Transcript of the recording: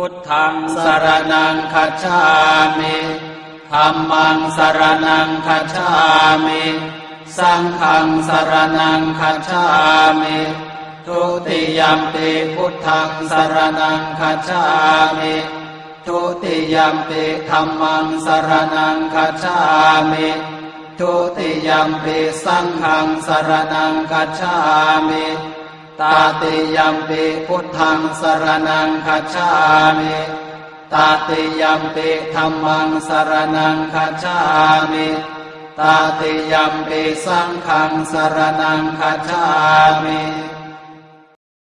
พุทธังสรนังคัจฉามิธัมมังสรนังคัจฉามิสังฆังสรนังคัจฉามิทุติยมปิพุทธังสรนังคัจฉามิทุติยมปิธัมมังสรนังคัจฉามิทุติยมปิสังฆังสรนังคัจฉามิ ตาติยัมปิพุทธังสรนังคัจฉามิตาติยัมปิธรรมังสรนังคัจฉามิตาติยัมปิสังฆังสรนังคัจฉามิ